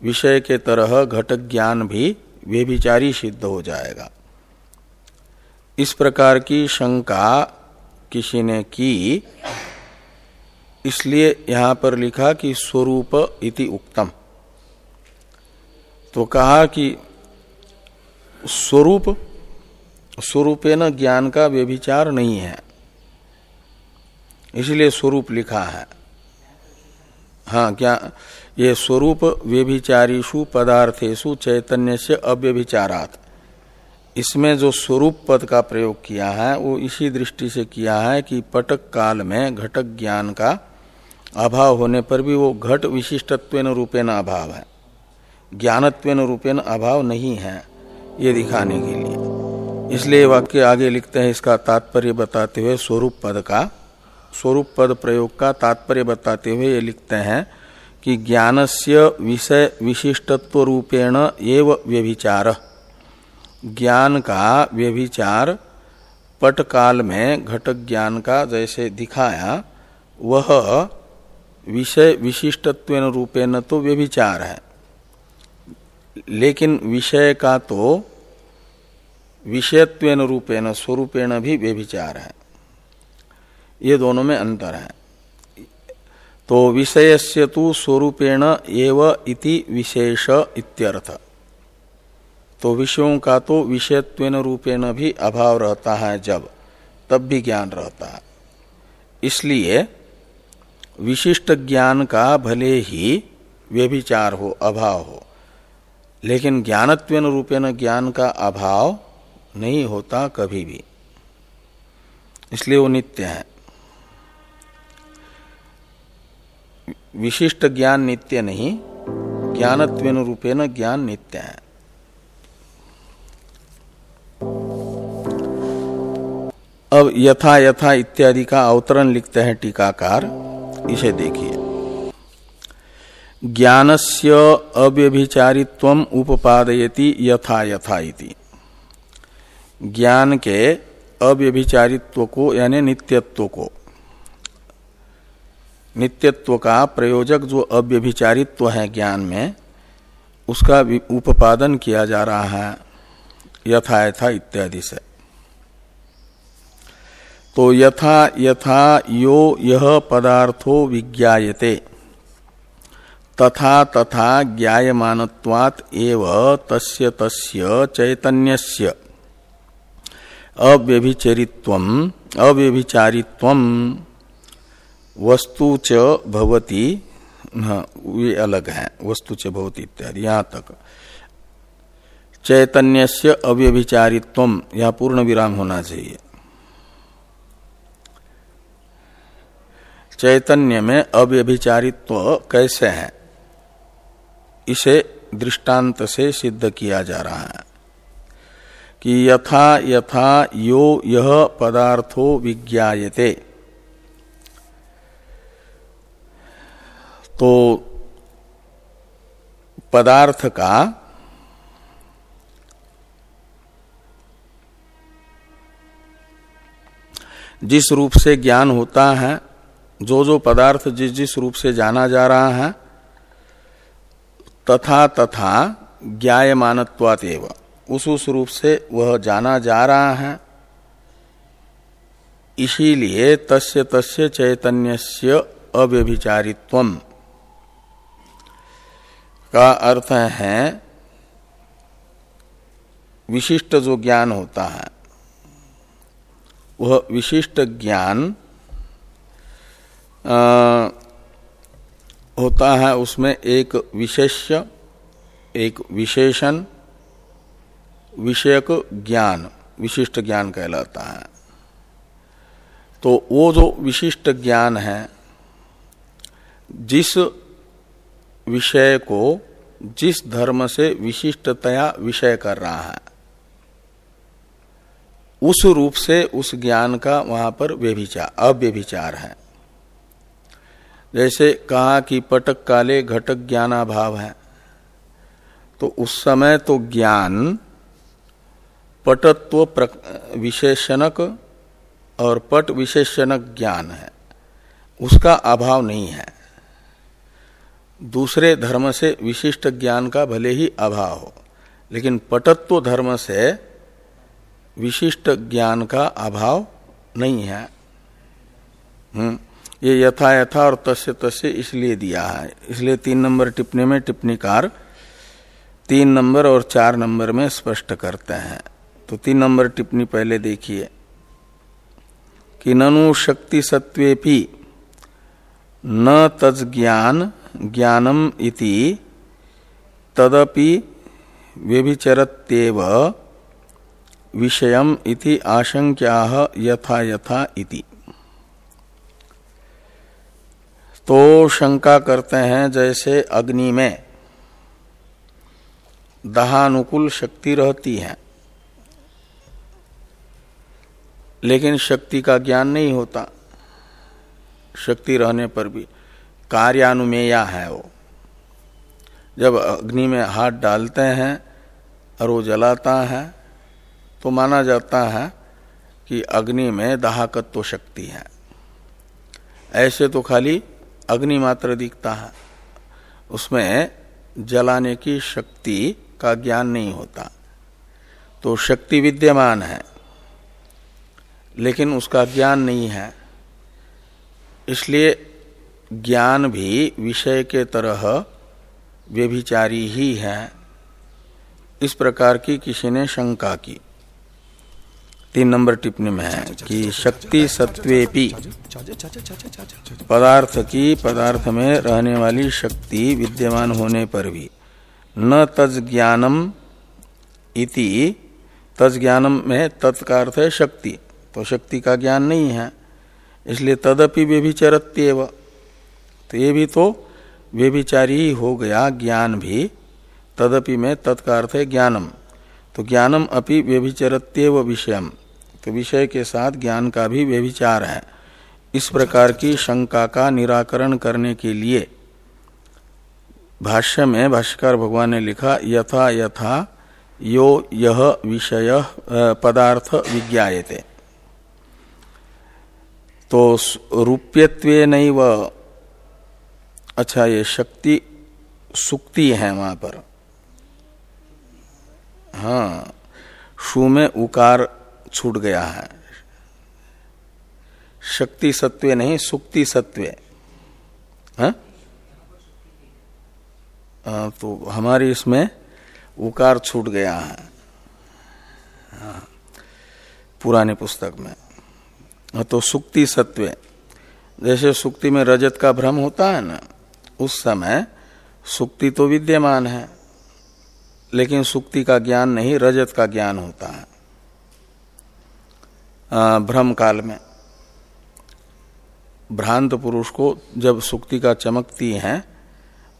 विषय के तरह घटक ज्ञान भी व्यभिचारी सिद्ध हो जाएगा। इस प्रकार की शंका किसी ने की, इसलिए यहाँ पर लिखा कि स्वरूप इति उक्तम। तो कहा कि स्वरूप स्वरूपे न ज्ञान का व्यभिचार नहीं है। इसलिए स्वरूप लिखा है। हाँ क्या ये स्वरूप व्यभिचारीषु पदार्थेशु चैतन्य से अव्यभिचारात। इसमें जो स्वरूप पद का प्रयोग किया है, वो इसी दृष्टि से किया है कि पटक काल में घटक ज्ञान का अभाव होने पर भी वो घट विशिष्टत्व रूपेण अभाव है। ज्ञानत्व रूपेण अभाव नहीं है, ये दिखाने के लिए। इसलिए वाक्य आगे लिखते हैं, इसका तात्पर्य बताते हुए स्वरूप पद का। स्वरूप पद प्रयोग का तात्पर्य बताते हुए ये लिखते हैं कि ज्ञानस्य विषय विशिष्टत्व रूपेण एव व्यभिचार। ज्ञान का व्यभिचार पट काल में घटक ज्ञान का जैसे दिखाया, वह विषय विशिष्टत्व रूपेण तो व्यभिचार है। लेकिन विषय का तो विषयत्व रूपेण, स्वरूपेण भी व्यभिचार है। ये दोनों में अंतर है। तो विषय से तो स्वरूपेण एव विशेष इत्यर्थ। तो विषयों का तो विषयत्व रूपेण भी अभाव रहता है जब, तब भी ज्ञान रहता है। इसलिए विशिष्ट ज्ञान का भले ही व्यभिचार हो, अभाव हो, लेकिन ज्ञानत्व रूपेण ज्ञान का अभाव नहीं होता कभी भी। इसलिए वो नित्य है। विशिष्ट ज्ञान नित्य नहीं ज्ञानत्व रूपेण ज्ञान नित्य है। अब यथा यथा इत्यादि का अवतरण लिखते हैं टीकाकार, इसे देखिए। ज्ञानस्य अव्यभिचारित्व उपादयति यथा यथा इति। ज्ञान के अव्यभिचारित्व को, यानी नित्यत्व को। नित्यत्व का प्रयोजक जो अव्यभिचारित्व है ज्ञान में, उसका उपादन किया जा रहा है यथा यथा इत्यादि से। तो यथा यथा, यो, यह पदार्थो विज्ञायते। तथा तथा ज्ञायमानत्वात् एव तस्य तस्य चैतन्यस्य। अव्यभिचरित्व अव्यभिचारित्व वस्तु च भवती ये अलग है, वस्तु च भवती इत्यादि, यहाँ तक। चैतन्य से अव्यभिचारित्व यहाँ पूर्ण विराम होना चाहिए। चैतन्य में अव्यभिचारित्व कैसे है? इसे दृष्टांत से सिद्ध किया जा रहा है। कि यथा यथा यो यह पदार्थो विज्ञायते। तो पदार्थ का जिस रूप से ज्ञान होता है, जो जो पदार्थ जिस जिस रूप से जाना जा रहा है, तथा तथा ज्ञायमानत्वात एवं उस उस रूप से वह जाना जा रहा है। इसीलिए तस्य तस्य चैतन्यस्य अव्यभिचारित्व का अर्थ है, विशिष्ट जो ज्ञान होता है, वह विशिष्ट ज्ञान होता है उसमें एक विशेष्य, एक विशेषण विषयक ज्ञान, विशिष्ट ज्ञान कहलाता है। तो वो जो विशिष्ट ज्ञान है, जिस विषय को, जिस धर्म से विशिष्टतया विषय कर रहा है, उस रूप से उस ज्ञान का वहाँ पर व्यभिचार, अव्यभिचार है। जैसे कहा कि पटक काले घटक ज्ञानाभाव है तो उस समय तो ज्ञान पटत्व विशेषणक और पट विशेषणक ज्ञान है। उसका अभाव नहीं है। दूसरे धर्म से विशिष्ट ज्ञान का भले ही अभाव हो, लेकिन पटत्व धर्म से विशिष्ट ज्ञान का अभाव नहीं है। हम्म ये यथा यथा और तस्य तस्य इसलिए दिया है। इसलिए तीन नंबर टिप्पणी में टिप्पणीकार तीन नंबर और चार नंबर में स्पष्ट करते हैं। तो तीन नंबर टिप्पणी पहले देखिए कि ननु शक्ति सत्वेपि न तज ज्ञान, ज्ञानम इति तदपि व्यभिचरत्येव विषयम इति आशंक्या यथा यथा इति। तो शंका करते हैं जैसे अग्नि में दहानुकूल शक्ति रहती है। लेकिन शक्ति का ज्ञान नहीं होता। शक्ति रहने पर भी कार्यानुमेया है वो। जब अग्नि में हाथ डालते हैं और वो जलाता है तो माना जाता है कि अग्नि में दाहकत्व शक्ति है। ऐसे तो खाली अग्नि मात्र दिखता है। उसमें जलाने की शक्ति का ज्ञान नहीं होता। तो शक्ति विद्यमान है। लेकिन उसका ज्ञान नहीं है। इसलिए ज्ञान भी विषय के तरह व्यभिचारी ही है। इस प्रकार की किसी ने शंका की। तीन नंबर टिप्पणी में है कि शक्ति सत्वेपि पदार्थ की पदार्थ में रहने वाली शक्ति विद्यमान होने पर भी। न तज ज्ञानम इति। तज ज्ञानम में तत्का अर्थ है शक्ति। तो शक्ति का ज्ञान नहीं है, इसलिए तदपि व्यभिचरत्यव। तो ये भी तो व्यभिचारी हो गया ज्ञान भी, तदपि में तत्का अर्थ है ज्ञानम। तो ज्ञानम अपि व्यभिचरत्यव विषयम। तो विषय के साथ ज्ञान का भी व्यभिचार है। इस प्रकार की शंका का निराकरण करने के लिए भाष्य में भाष्यकार भगवान ने लिखा, यथा यथा यो यह विषय पदार्थ विज्ञाते तो रूप्यत्व नहीं अच्छा ये शक्ति सुक्ति है वहाँ पर। हाँ शु में उकार छूट गया है। शक्ति सत्व नहीं सुक्ति सत्व। हाँ? तो हमारी इसमें उकार छूट गया है। हाँ, पुरानी पुस्तक में। हाँ, तो सुक्ति सत्व। जैसे सुक्ति में रजत का भ्रम होता है ना, उस समय सुक्ति तो विद्यमान है, लेकिन सुक्ति का ज्ञान नहीं, रजत का ज्ञान होता है। भ्रम काल में। भ्रांत पुरुष को जब सुक्ति का चमकती है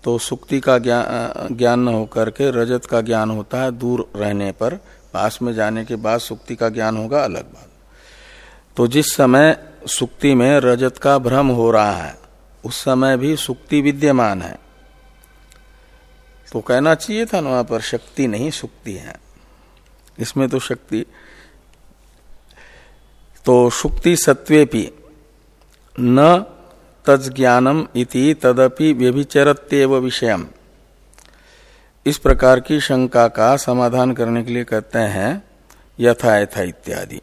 तो सुक्ति का ज्ञान न होकर के रजत का ज्ञान होता है दूर रहने पर, पास में जाने के बाद सुक्ति का ज्ञान होगा अलग बात। तो जिस समय सुक्ति में रजत का भ्रम हो रहा है, उस समय भी सुक्ति विद्यमान है। तो कहना चाहिए था ना, वहाँ पर शक्ति नहीं, सुक्ति है। इसमें तो शक्ति तो सुक्ति सत्वेपि, न तज्ञानम इति तदपि व्यभिचरत्यव विषयम। इस प्रकार की शंका का समाधान करने के लिए कहते हैं यथा यथा इत्यादि।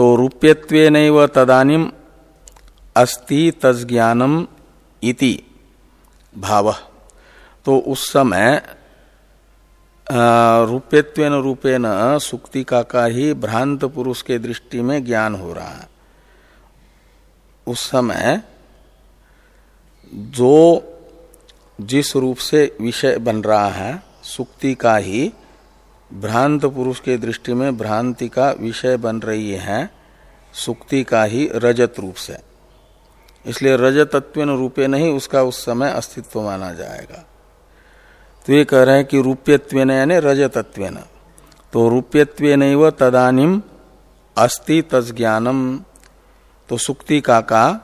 तो रूप्यत्व नैव तदानिम अस्ति तज्ञानम इति। भाव। तो उस समय रूपेत्वेन रूपेण सुक्ति का का ही भ्रांत पुरुष के दृष्टि में ज्ञान हो रहा है। उस समय जो जिस रूप से विषय बन रहा है, सुक्ति का ही भ्रांत पुरुष के दृष्टि में भ्रांति का विषय बन रही है, सुक्ति का ही रजत रूप से। इसलिए रजतत्व रूपे नहीं, उसका उस समय अस्तित्व माना जाएगा। तो ये कह रहे हैं कि रूप्यत्व यानी रजतत्व तो रूप्यत्व तदानिम अस्ति तज्ञानम तो सुक्ति का का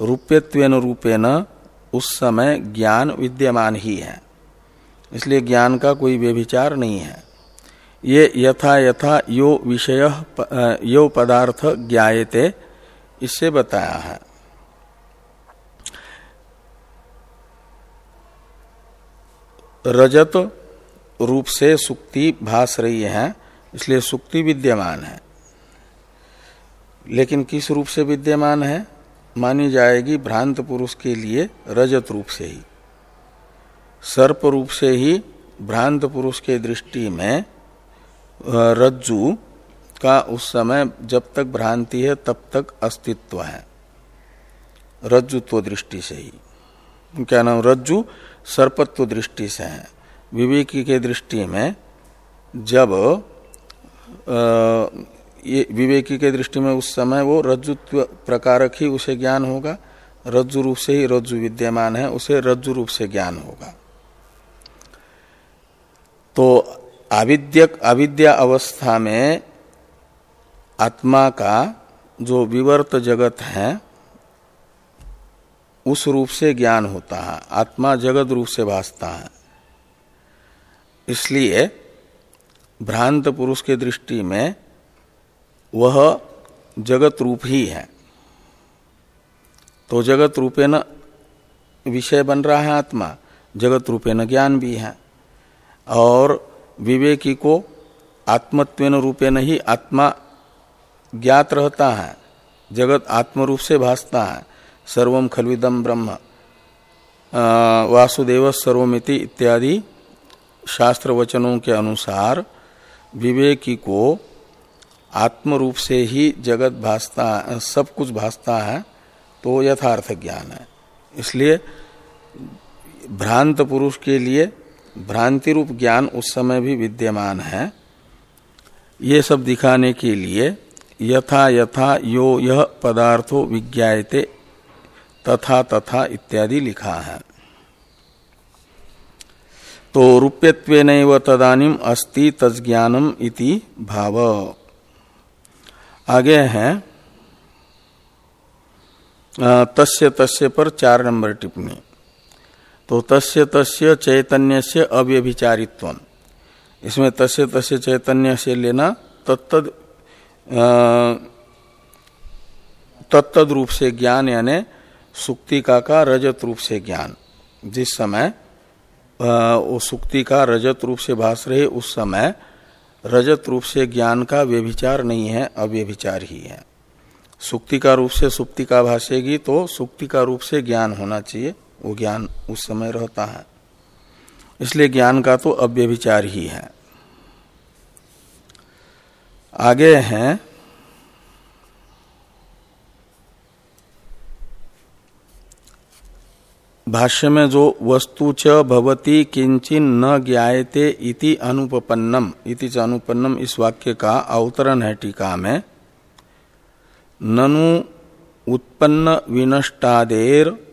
रूप्यत्व रूपेण उस समय ज्ञान विद्यमान ही है। इसलिए ज्ञान का कोई व्यभिचार नहीं है। ये यथा यथा यो विषय यो पदार्थ ज्ञाते इससे बताया है। रजत रूप से सुक्ति भास रही है, इसलिए सुक्ति विद्यमान है। लेकिन किस रूप से विद्यमान है? मानी जाएगी भ्रांत पुरुष के लिए रजत रूप से ही। सर्प रूप से ही भ्रांत पुरुष के दृष्टि में रज्जु का उस समय जब तक भ्रांति है, तब तक अस्तित्व है। रज्जुत्व दृष्टि से ही। क्या नाम? रज्जु सर्पत्व दृष्टि से है। विवेकी के दृष्टि में जब ये विवेकी के दृष्टि में उस समय वो रज्जुत्व प्रकारक ही उसे ज्ञान होगा। रज्जु रूप से ही रज्जु विद्यमान है, उसे रज्जु रूप से ज्ञान होगा। तो अविद्यक अविद्या अवस्था में आत्मा का जो विवर्त जगत है, उस रूप से ज्ञान होता है। आत्मा जगत रूप से भासता है। इसलिए भ्रांत पुरुष के दृष्टि में वह जगत रूप ही है। तो जगत रूपे न विषय बन रहा है आत्मा, जगत रूपे न ज्ञान भी है। और विवेकी को आत्मत्वेन रूपे नहीं आत्मा ज्ञात रहता है, जगत आत्म रूप से भासता है। सर्वम खलविदम ब्रह्म वासुदेव सर्वमिति इत्यादि शास्त्र वचनों के अनुसार विवेकी को आत्म रूप से ही जगत भासता, सब कुछ भासता है तो यथार्थ ज्ञान है। इसलिए भ्रांत पुरुष के लिए भ्रांति रूप ज्ञान उस समय भी विद्यमान है। ये सब दिखाने के लिए यथा यथा यो यह पदार्थो विज्ञाते तथा तथा इत्यादि लिखा है। तो रूप्यत्व तदानिम अस्ति तज्ञानम इति भाव। आगे है। तस्य तस्य पर चार नंबर टिप्पणी। तो तस्य तस्य चैतन्य से अव्यभिचारित्व। इसमें तस्य तस्य चैतन्य से लेना तत्त तत्तद रूप से ज्ञान यानी सुक्तिका का रजत रूप से ज्ञान। जिस समय वो सुक्ति का रजत रूप से भास रहे, उस समय रजत रूप से ज्ञान का व्यभिचार नहीं है, अव्यभिचार ही है। सुक्ति का रूप से सुक्ति का भाषेगी तो सुक्ति का रूप से ज्ञान होना चाहिए। वो ज्ञान उस समय रहता है। इसलिए ज्ञान का तो अव्यभिचार ही है। आगे हैं। भाष्य में जो वस्तु च भवती किंचिन न ज्ञाते इति अनुपन्नम इति अनुपन्नम इस वाक्य का अवतरण है टीका में। ननु उत्पन्न विनष्टादेर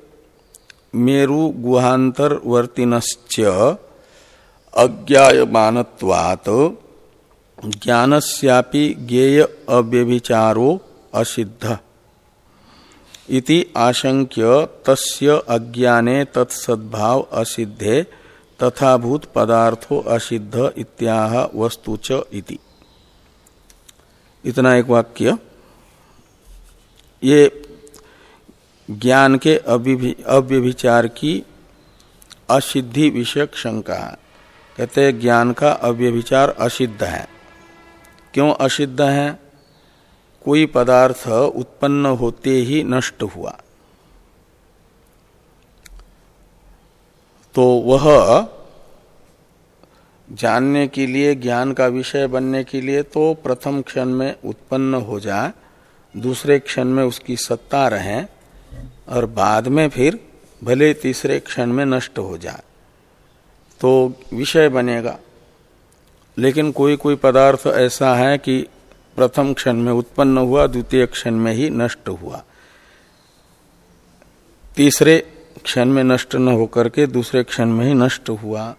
मेरु गुहांतरवर्तिनश्च अज्ञायमानत्वात् ज्ञानस्यापि ज्ञेय अव्यभिचारो असिद्ध। इति आशंक्य तस्य अज्ञाने तत्सद्भाव असिद्धे तथाभूत पदार्थो असिद्ध इत्याह वस्तु च इति। इतना एक वाक्य। ये ज्ञान के अव्यभिचार की असिद्धि विषयक शंका। कहते हैं, ज्ञान का अव्यभिचार असिद्ध है। क्यों असिद्ध है? कोई पदार्थ उत्पन्न होते ही नष्ट हुआ। तो वह जानने के लिए, ज्ञान का विषय बनने के लिए तो प्रथम क्षण में उत्पन्न हो जाए, दूसरे क्षण में उसकी सत्ता रहे। और बाद में फिर भले तीसरे क्षण में नष्ट हो जाए। तो विषय बनेगा। लेकिन कोई कोई पदार्थ ऐसा है कि प्रथम क्षण में उत्पन्न हुआ, द्वितीय क्षण में ही नष्ट हुआ। तीसरे क्षण में नष्ट न होकर के दूसरे क्षण में ही नष्ट हुआ।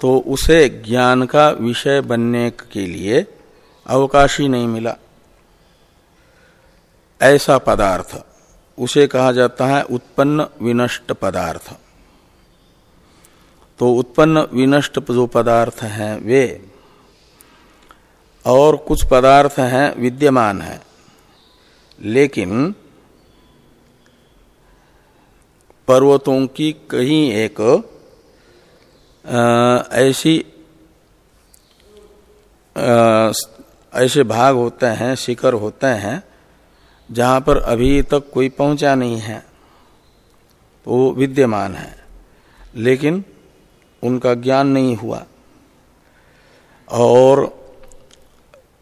तो उसे ज्ञान का विषय बनने के लिए अवकाश ही नहीं मिला। ऐसा पदार्थ। उसे कहा जाता है उत्पन्न विनष्ट पदार्थ। तो उत्पन्न विनष्ट जो पदार्थ हैं वे, और कुछ पदार्थ हैं विद्यमान है। लेकिन पर्वतों की कहीं एक ऐसी ऐसे भाग होते हैं, शिखर होते हैं जहाँ पर अभी तक कोई पहुँचा नहीं है तो वो विद्यमान है। लेकिन उनका ज्ञान नहीं हुआ। और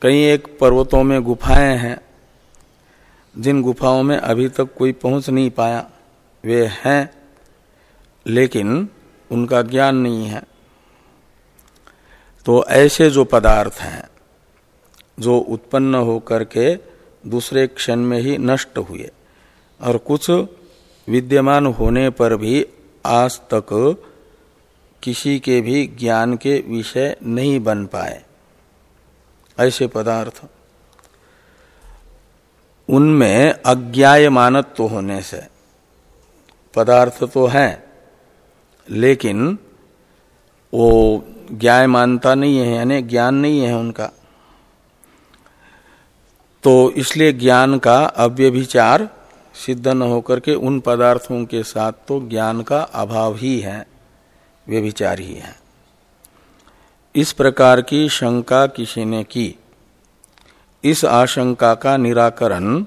कई एक पर्वतों में गुफाएँ हैं, जिन गुफाओं में अभी तक कोई पहुँच नहीं पाया, वे हैं, लेकिन उनका ज्ञान नहीं है। तो ऐसे जो पदार्थ हैं, जो उत्पन्न होकर के दूसरे क्षण में ही नष्ट हुए। और कुछ विद्यमान होने पर भी आज तक किसी के भी ज्ञान के विषय नहीं बन पाए। ऐसे पदार्थ। उनमें अज्ञाय मानत्व होने से पदार्थ तो है, लेकिन वो ज्ञाय मानता नहीं है, यानी ज्ञान नहीं है उनका। तो इसलिए ज्ञान का अव्यभिचार सिद्ध न होकर के उन पदार्थों के साथ तो ज्ञान का अभाव ही है, व्यभिचार ही है। इस प्रकार की शंका किसी ने की। इस आशंका का निराकरण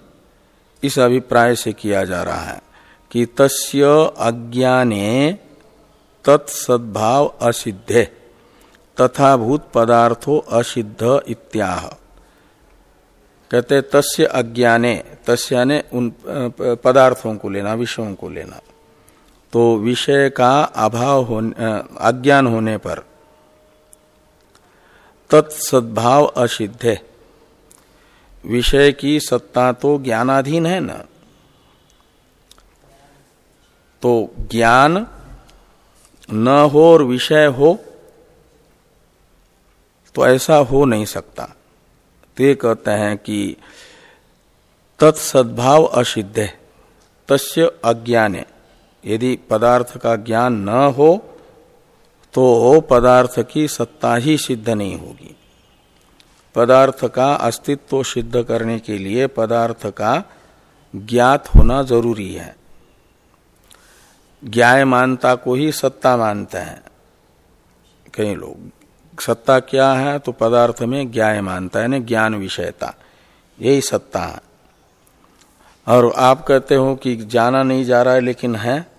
इस अभिप्राय से किया जा रहा है कि तस्य अज्ञाने तत्सद्भाव असिद्धे तथा भूत पदार्थो असिद्ध इत्याह। कहते तस्य अज्ञाने तस्य ने उन पदार्थों को लेना, विषयों को लेना। तो विषय का अभाव होने अज्ञान होने पर तत्सद्भाव असिद्ध है। विषय की सत्ता तो ज्ञानाधीन है ना। तो ज्ञान न हो और विषय हो तो ऐसा हो नहीं सकता। तो ये कहते हैं कि तत्सद्भाव असिद्ध तस्य अज्ञाने यदि पदार्थ का ज्ञान न हो तो पदार्थ की सत्ता ही सिद्ध नहीं होगी। पदार्थ का अस्तित्व सिद्ध करने के लिए पदार्थ का ज्ञात होना ज़रूरी है। ज्ञाय मानता को ही सत्ता मानते हैं कई लोग। सत्ता क्या है तो पदार्थ में ज्ञाय मानता है ज्ञान विषयता। यही सत्ता है। और आप कहते हो कि जाना नहीं जा रहा है, लेकिन है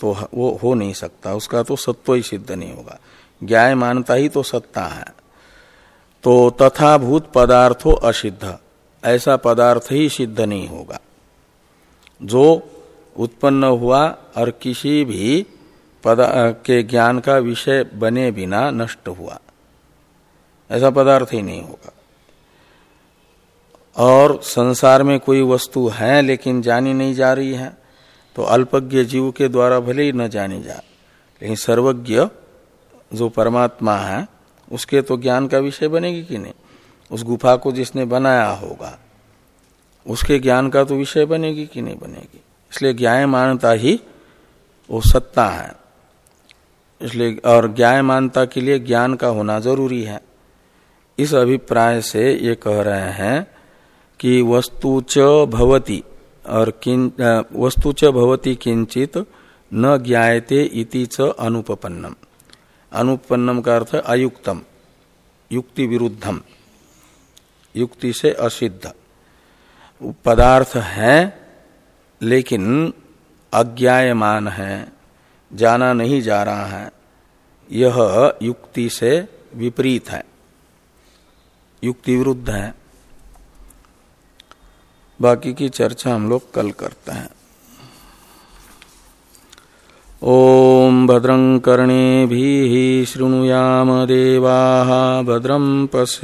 तो वो हो नहीं सकता। उसका तो सत्व ही सिद्ध नहीं होगा। ज्ञाय मानता ही तो सत्ता है। तो तथा भूत पदार्थो असिद्ध। ऐसा पदार्थ ही सिद्ध नहीं होगा। जो उत्पन्न हुआ और किसी भी पदा के ज्ञान का विषय बने बिना नष्ट हुआ। ऐसा पदार्थ ही नहीं होगा। और संसार में कोई वस्तु है, लेकिन जानी नहीं जा रही है तो अल्पज्ञ जीव के द्वारा भले ही न जानी जा, लेकिन सर्वज्ञ जो परमात्मा है, उसके तो ज्ञान का विषय बनेगी कि नहीं? उस गुफा को जिसने बनाया होगा, उसके ज्ञान का तो विषय बनेगी कि नहीं बनेगी? इसलिए ज्ञाय मानता ही वो सत्ता है। इसलिए, और ज्ञाय मानता के लिए ज्ञान का होना ज़रूरी है। इस अभिप्राय से ये कह रहे हैं कि वस्तु च भवती, और वस्तु च भवती किंचित न ज्ञायते इति च अनुपन्नम अनुपन्नम का अर्थ अयुक्तम, युक्ति विरुद्धम। युक्ति से असिद्ध। पदार्थ है, लेकिन अज्ञायमान है। जाना नहीं जा रहा है, यह युक्ति से विपरीत है। युक्ति विरुद्ध है। बाकी की चर्चा हम लोग कल करते हैं। ओम भद्रं कर्णे भी शृणुयाम देवा भद्रम पश्य